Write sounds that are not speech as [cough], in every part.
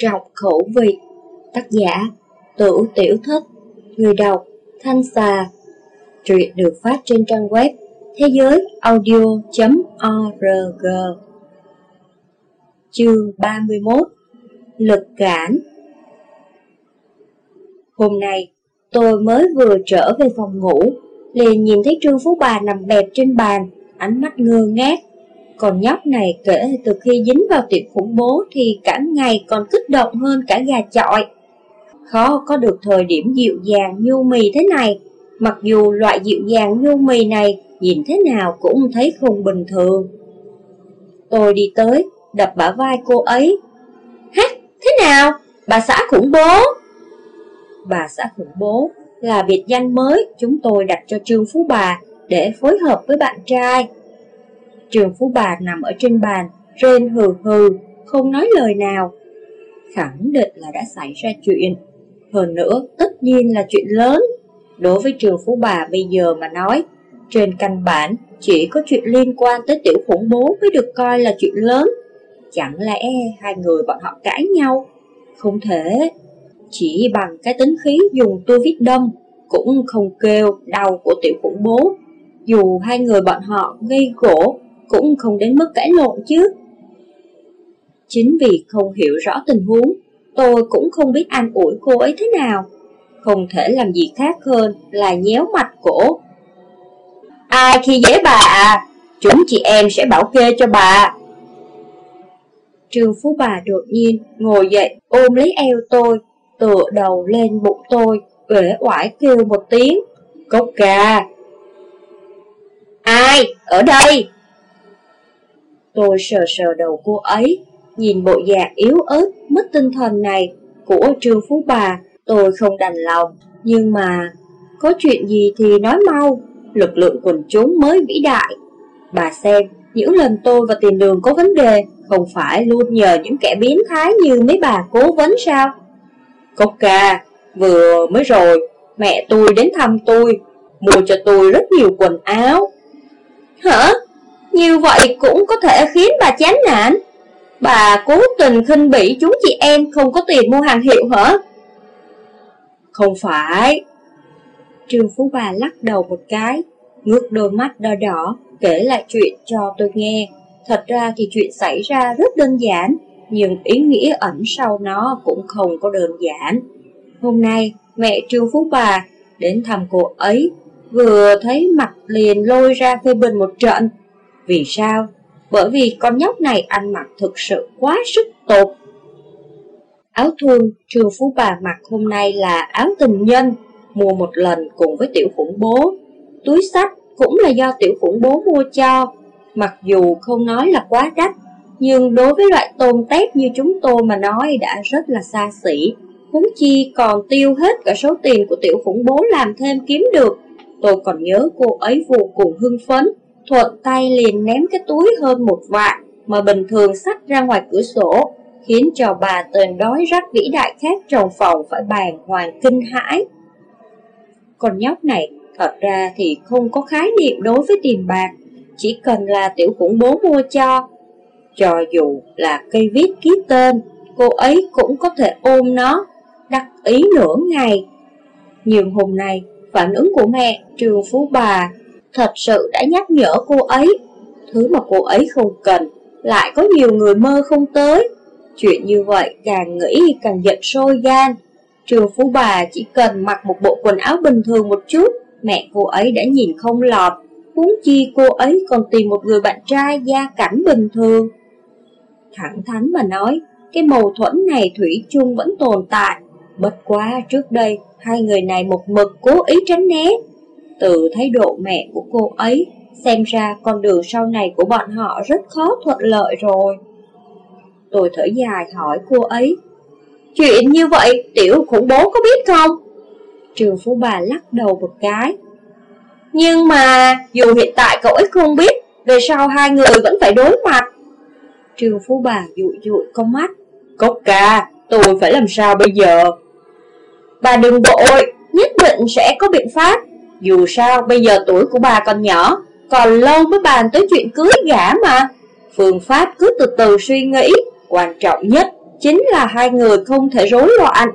trọng khẩu vị. Tác giả Tử Tiểu Thất Người đọc Thanh Xà. Truyện được phát trên trang web thế giới audio.org Chương 31 Lực cản. Hôm nay, tôi mới vừa trở về phòng ngủ, liền nhìn thấy Trương Phú Bà nằm bẹp trên bàn, ánh mắt ngơ ngác. Còn nhóc này kể từ khi dính vào tiệc khủng bố thì cả ngày còn kích động hơn cả gà chọi. Khó có được thời điểm dịu dàng nhu mì thế này, mặc dù loại dịu dàng nhu mì này nhìn thế nào cũng thấy không bình thường. Tôi đi tới, đập bả vai cô ấy. Hát, Thế nào? Bà xã khủng bố? Bà xã khủng bố là biệt danh mới chúng tôi đặt cho Trương Phú Bà để phối hợp với bạn trai trường Phú Bà nằm ở trên bàn, rên hừ hừ, không nói lời nào. Khẳng định là đã xảy ra chuyện. Hơn nữa, tất nhiên là chuyện lớn. Đối với Trường Phú Bà bây giờ mà nói, trên căn bản chỉ có chuyện liên quan tới tiểu khủng bố mới được coi là chuyện lớn. Chẳng lẽ hai người bọn họ cãi nhau? Không thể. Chỉ bằng cái tính khí dùng tua viết đâm cũng không kêu đau của tiểu khủng bố. Dù hai người bọn họ gây gỗ cũng không đến mức cãi lộn chứ. Chính vì không hiểu rõ tình huống, tôi cũng không biết an ủi cô ấy thế nào. Không thể làm gì khác hơn là nhéo mặt cổ. Ai khi dễ bà à? Chúng chị em sẽ bảo kê cho bà. Trương Phú Bà đột nhiên ngồi dậy ôm lấy eo tôi, tựa đầu lên bụng tôi, uể oải kêu một tiếng. Cốc ca! Ai? Ở đây! Tôi sờ sờ đầu cô ấy, nhìn bộ dạng yếu ớt, mất tinh thần này của Trương Phú Bà, tôi không đành lòng. Nhưng mà, có chuyện gì thì nói mau, lực lượng quần chúng mới vĩ đại. Bà xem, những lần tôi và tiền đường có vấn đề, không phải luôn nhờ những kẻ biến thái như mấy bà cố vấn sao? Cốc ca, vừa mới rồi, mẹ tôi đến thăm tôi, mua cho tôi rất nhiều quần áo. Hả? Như vậy cũng có thể khiến bà chán nản. Bà cố tình khinh bỉ chúng chị em không có tiền mua hàng hiệu hả? Không phải. Trương Phú Bà lắc đầu một cái, ngước đôi mắt đỏ đỏ, kể lại chuyện cho tôi nghe. Thật ra thì chuyện xảy ra rất đơn giản, nhưng ý nghĩa ẩn sau nó cũng không có đơn giản. Hôm nay, mẹ Trương Phú Bà đến thăm cô ấy, vừa thấy mặt liền lôi ra phê bình một trận. Vì sao? Bởi vì con nhóc này ăn mặc thực sự quá sức tột. Áo thun Trương Phú Bà mặc hôm nay là áo tình nhân, mua một lần cùng với tiểu khủng bố. Túi sách cũng là do tiểu khủng bố mua cho, mặc dù không nói là quá đắt, nhưng đối với loại tôm tép như chúng tôi mà nói đã rất là xa xỉ. Huống chi còn tiêu hết cả số tiền của tiểu khủng bố làm thêm kiếm được. Tôi còn nhớ cô ấy vô cùng hưng phấn, thuận tay liền ném cái túi hơn một vạn mà bình thường xách ra ngoài cửa sổ, khiến cho bà tên đói rách vĩ đại khác trong phòng phải bàn hoàng kinh hãi. Con nhóc này thật ra thì không có khái niệm đối với tiền bạc, chỉ cần là tiểu khủng bố mua cho. Cho dù là cây viết ký tên, cô ấy cũng có thể ôm nó, đắc ý nửa ngày. Nhưng hôm nay, phản ứng của mẹ, trường phú bà, thật sự đã nhắc nhở cô ấy. Thứ mà cô ấy không cần, lại có nhiều người mơ không tới. Chuyện như vậy càng nghĩ càng giận sôi gan. Trường phú bà chỉ cần mặc một bộ quần áo bình thường một chút, mẹ cô ấy đã nhìn không lọt. Huống chi cô ấy còn tìm một người bạn trai gia cảnh bình thường. Thẳng thắn mà nói, cái mâu thuẫn này Thủy chung vẫn tồn tại. Bất quá trước đây, hai người này một mực cố ý tránh né. Từ thái độ mẹ của cô ấy, xem ra con đường sau này của bọn họ rất khó thuận lợi rồi. Tôi thở dài hỏi cô ấy, Chuyện như vậy tiểu khủng bố có biết không? Trường Phú Bà lắc đầu một cái. Nhưng mà dù hiện tại cậu ấy không biết, về sau hai người vẫn phải đối mặt. Trường Phú Bà dụi dụi con mắt. Cốc ca, tôi phải làm sao bây giờ? Bà đừng vội, nhất định sẽ có biện pháp. Dù sao bây giờ tuổi của bà còn nhỏ, còn lâu mới bàn tới chuyện cưới gả mà. Phương pháp cứ từ từ suy nghĩ, quan trọng nhất chính là hai người không thể rối loạn.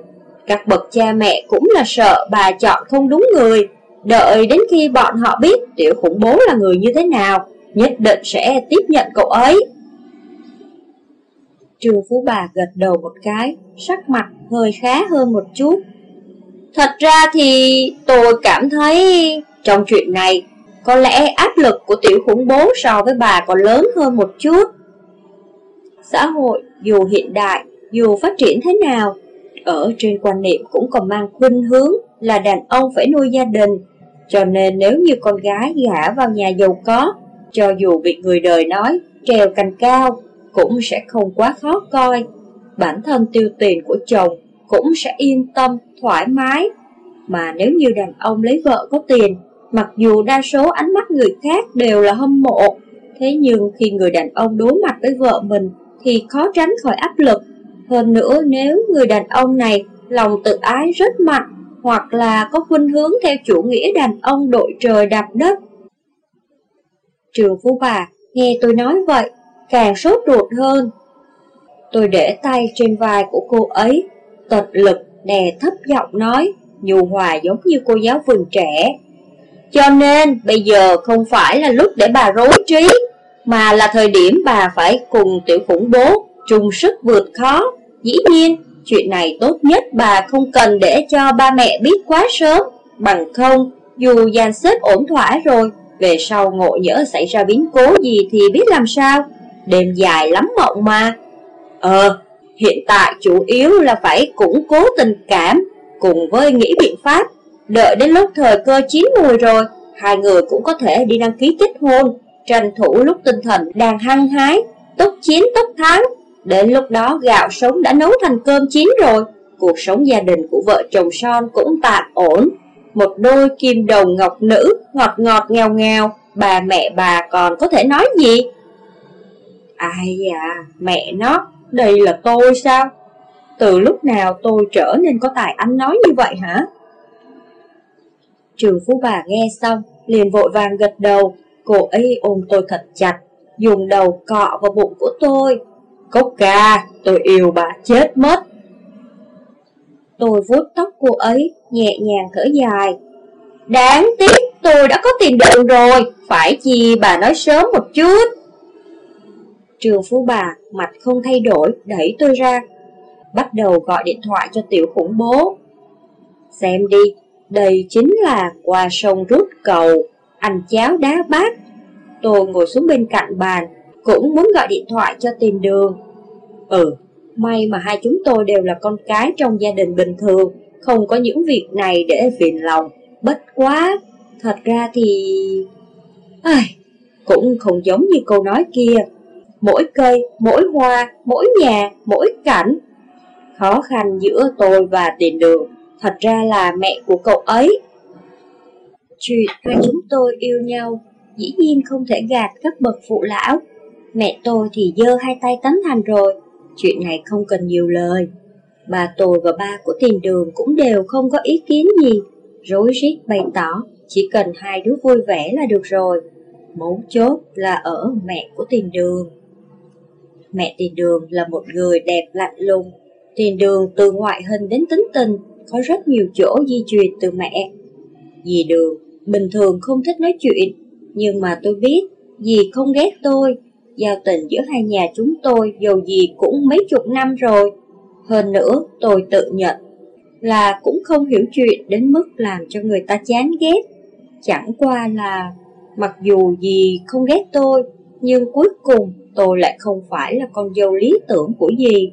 Các bậc cha mẹ cũng là sợ bà chọn không đúng người, đợi đến khi bọn họ biết tiểu khủng bố là người như thế nào, nhất định sẽ tiếp nhận cậu ấy. Trương Phú Bà gật đầu một cái, sắc mặt hơi khá hơn một chút. Thật ra thì tôi cảm thấy trong chuyện này có lẽ áp lực của tiểu khủng bố so với bà còn lớn hơn một chút. Xã hội dù hiện đại, dù phát triển thế nào, ở trên quan niệm cũng còn mang khuynh hướng là đàn ông phải nuôi gia đình. Cho nên nếu như con gái gả vào nhà giàu có, cho dù bị người đời nói trèo cành cao, cũng sẽ không quá khó coi. Bản thân tiêu tiền của chồng cũng sẽ yên tâm, thoải mái. Mà nếu như đàn ông lấy vợ có tiền, mặc dù đa số ánh mắt người khác đều là hâm mộ, thế nhưng khi người đàn ông đối mặt với vợ mình thì khó tránh khỏi áp lực. Hơn nữa nếu người đàn ông này lòng tự ái rất mạnh hoặc là có khuynh hướng theo chủ nghĩa đàn ông đội trời đạp đất. Trường Phú Bà nghe tôi nói vậy, càng sốt ruột hơn. Tôi để tay trên vai của cô ấy, tật lực đè thấp giọng nói, nhu hòa giống như cô giáo vườn trẻ. Cho nên bây giờ không phải là lúc để bà rối trí, mà là thời điểm bà phải cùng tiểu khủng bố chung sức vượt khó. Dĩ nhiên, chuyện này tốt nhất bà không cần để cho ba mẹ biết quá sớm, bằng không, dù dàn xếp ổn thỏa rồi, về sau ngộ nhỡ xảy ra biến cố gì thì biết làm sao. Đêm dài lắm mộng mà. Ờ, hiện tại chủ yếu là phải củng cố tình cảm cùng với nghĩ biện pháp. Đợi đến lúc thời cơ chín mùi rồi, hai người cũng có thể đi đăng ký kết hôn, tranh thủ lúc tinh thần đang hăng hái, tốc chiến tốc thắng. Đến lúc đó gạo sống đã nấu thành cơm chín rồi, cuộc sống gia đình của vợ chồng son cũng tạm ổn. Một đôi kim đồng ngọc nữ, ngọt ngọt nghèo nghèo, bà mẹ bà còn có thể nói gì? Ai à, mẹ nó, đây là tôi sao? Từ lúc nào tôi trở nên có tài anh nói như vậy hả? Trường Phú Bà nghe xong, liền vội vàng gật đầu, cô ấy ôm tôi thật chặt, dùng đầu cọ vào bụng của tôi. Cốc ca, tôi yêu bà chết mất. Tôi vuốt tóc cô ấy, nhẹ nhàng thở dài. Đáng tiếc, tôi đã có tiền đường rồi, phải chi bà nói sớm một chút. Trường Phú Bà, mặt không thay đổi, đẩy tôi ra. Bắt đầu gọi điện thoại cho tiểu khủng bố. Xem đi, đây chính là qua sông rút cầu, ăn cháo đá bát. Tôi ngồi xuống bên cạnh bàn, cũng muốn gọi điện thoại cho tìm đường. Ừ, may mà hai chúng tôi đều là con cái trong gia đình bình thường, không có những việc này để phiền lòng. Bất quá, thật ra thì... Ai, cũng không giống như câu nói kia. Mỗi cây, mỗi hoa, mỗi nhà, mỗi cảnh. Khó khăn giữa tôi và tiền đường, thật ra là mẹ của cậu ấy. Chuyện hai chúng tôi yêu nhau, dĩ nhiên không thể gạt các bậc phụ lão. Mẹ tôi thì dơ hai tay tán thành rồi, chuyện này không cần nhiều lời. Bà tôi và ba của tiền đường cũng đều không có ý kiến gì, rối rít bày tỏ chỉ cần hai đứa vui vẻ là được rồi. Mấu chốt là ở mẹ của tiền đường. Mẹ tiền đường là một người đẹp lạnh lùng. Tiền đường từ ngoại hình đến tính tình có rất nhiều chỗ di truyền từ mẹ. Dì đường bình thường không thích nói chuyện, nhưng mà tôi biết dì không ghét tôi. Giao tình giữa hai nhà chúng tôi dù gì cũng mấy chục năm rồi. Hơn nữa tôi tự nhận là cũng không hiểu chuyện đến mức làm cho người ta chán ghét. Chẳng qua là mặc dù dì không ghét tôi, nhưng cuối cùng tôi lại không phải là con dâu lý tưởng của dì.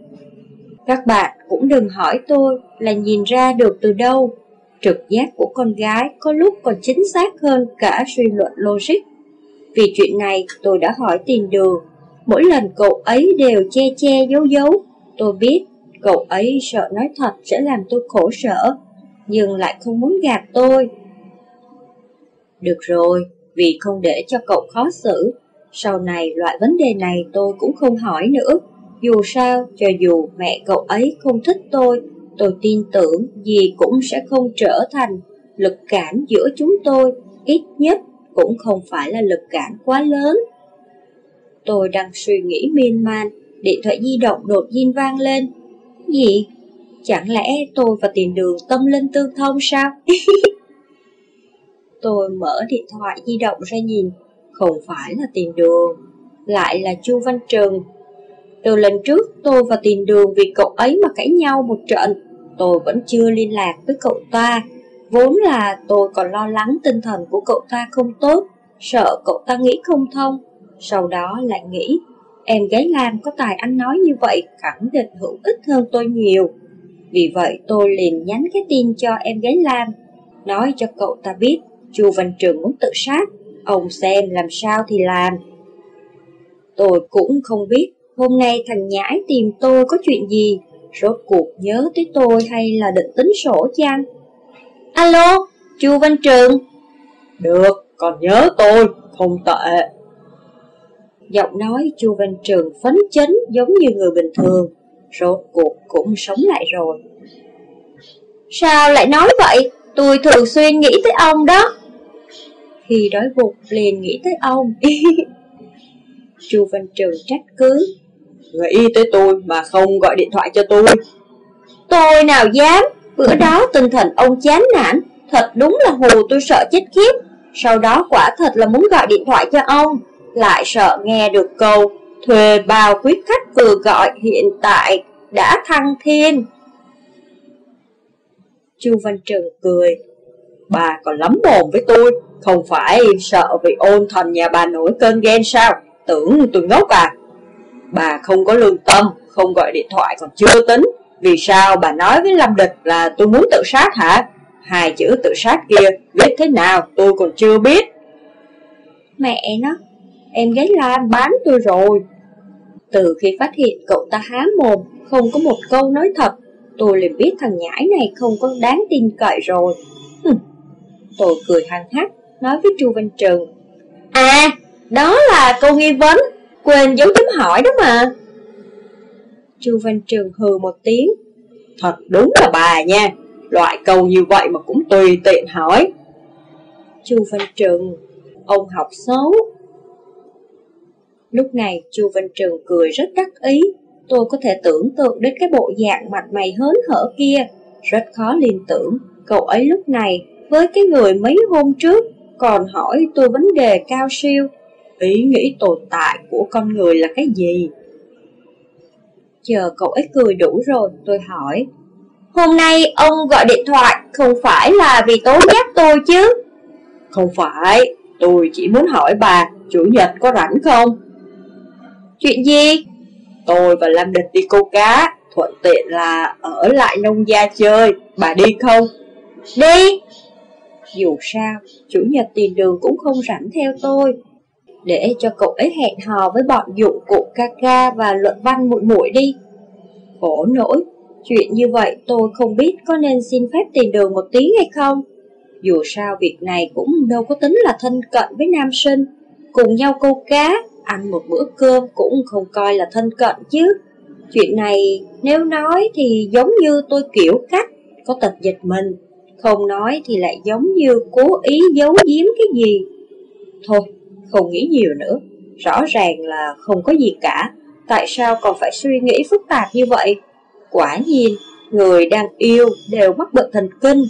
Các bạn cũng đừng hỏi tôi là nhìn ra được từ đâu. Trực giác của con gái có lúc còn chính xác hơn cả suy luận logic. Vì chuyện này tôi đã hỏi tìm đường. Mỗi lần cậu ấy đều che che giấu giấu. Tôi biết cậu ấy sợ nói thật sẽ làm tôi khổ sở, nhưng lại không muốn gạt tôi. Được rồi, vì không để cho cậu khó xử, sau này loại vấn đề này tôi cũng không hỏi nữa. Dù sao, cho dù mẹ cậu ấy không thích tôi, tôi tin tưởng gì cũng sẽ không trở thành lực cản giữa chúng tôi, ít nhất cũng không phải là lực cản quá lớn. Tôi đang suy nghĩ miên man, điện thoại di động đột nhiên vang lên, gì? Chẳng lẽ tôi và tiền đường tâm linh tương thông sao? [laughs] tôi mở điện thoại di động ra nhìn, không phải là tiền đường, lại là Chu Văn Trừng. Từ lần trước tôi và tiền đường vì cậu ấy mà cãi nhau một trận, tôi vẫn chưa liên lạc với cậu ta. Vốn là tôi còn lo lắng tinh thần của cậu ta không tốt, sợ cậu ta nghĩ không thông. Sau đó lại nghĩ, em gái Lam có tài ăn nói như vậy khẳng định hữu ích hơn tôi nhiều. Vì vậy tôi liền nhắn cái tin cho em gái Lam, nói cho cậu ta biết Chu Văn Trường muốn tự sát, ông xem làm sao thì làm. Tôi cũng không biết hôm nay thằng Nhãi tìm tôi có chuyện gì, rốt cuộc nhớ tới tôi hay là định tính sổ chăng? Alo, Chu Văn Trường. Được, còn nhớ tôi, không tệ. Giọng nói Chu Văn Trường phấn chấn giống như người bình thường, rốt cuộc cũng sống lại rồi. Sao lại nói vậy? Tôi thường xuyên nghĩ tới ông đó. Khi đói bụng liền nghĩ tới ông. [laughs] Chu Văn Trường trách cứ. Nghĩ tới tôi mà không gọi điện thoại cho tôi. Tôi nào dám, bữa đó tinh thần ông chán nản, thật đúng là hù tôi sợ chết khiếp. Sau đó quả thật là muốn gọi điện thoại cho ông, lại sợ nghe được câu thuê bao quý khách vừa gọi hiện tại đã thăng thiên. Chu Văn Trường cười. Bà còn lắm mồm với tôi, không phải sợ vì ôn thần nhà bà nổi cơn ghen sao? Tưởng tôi ngốc à? Bà không có lương tâm, không gọi điện thoại còn chưa tính. Vì sao bà nói với Lâm Địch là tôi muốn tự sát hả? Hai chữ tự sát kia viết thế nào tôi còn chưa biết. Mẹ nó, em gái Lan bán tôi rồi. Từ khi phát hiện cậu ta há mồm, không có một câu nói thật, tôi liền biết thằng nhãi này không có đáng tin cậy rồi. Hừm. Tôi cười hăng hắc, nói với Chu Văn Trường. À, đó là cô nghi vấn, quên dấu chấm hỏi đó mà. Chu Văn Trường hừ một tiếng. Thật đúng là bà nha, loại câu như vậy mà cũng tùy tiện hỏi. Chu Văn Trường, ông học xấu. Lúc này Chu Văn Trường cười rất đắc ý, tôi có thể tưởng tượng đến cái bộ dạng mặt mày hớn hở kia, rất khó liên tưởng cậu ấy lúc này với cái người mấy hôm trước còn hỏi tôi vấn đề cao siêu, ý nghĩ tồn tại của con người là cái gì? Chờ cậu ấy cười đủ rồi, tôi hỏi. Hôm nay ông gọi điện thoại không phải là vì tố giác tôi chứ? Không phải, tôi chỉ muốn hỏi bà, chủ nhật có rảnh không? Chuyện gì? Tôi và Lâm Địch đi câu cá, thuận tiện là ở lại nông gia chơi, bà đi không? Đi! Dù sao, chủ nhật tiền đường cũng không rảnh theo tôi. Để cho cậu ấy hẹn hò với bọn dụng cụ ca ca và luận văn muội muội đi. Khổ nỗi, chuyện như vậy tôi không biết có nên xin phép tiền đường một tiếng hay không. Dù sao việc này cũng đâu có tính là thân cận với nam sinh. Cùng nhau câu cá, ăn một bữa cơm cũng không coi là thân cận chứ. Chuyện này nếu nói thì giống như tôi kiểu cách, có tật giật mình. Không nói thì lại giống như cố ý giấu giếm cái gì. Thôi, không nghĩ nhiều nữa. Rõ ràng là không có gì cả. Tại sao còn phải suy nghĩ phức tạp như vậy? Quả nhiên, người đang yêu đều mắc bệnh thần kinh.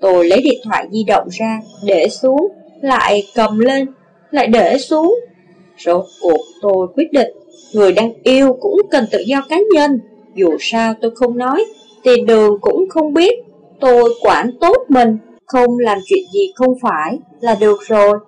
Tôi lấy điện thoại di động ra, để xuống, lại cầm lên, lại để xuống. Rốt cuộc tôi quyết định, người đang yêu cũng cần tự do cá nhân. Dù sao tôi không nói, thì đường cũng không biết. Tôi quản tốt mình, không làm chuyện gì không phải là được rồi.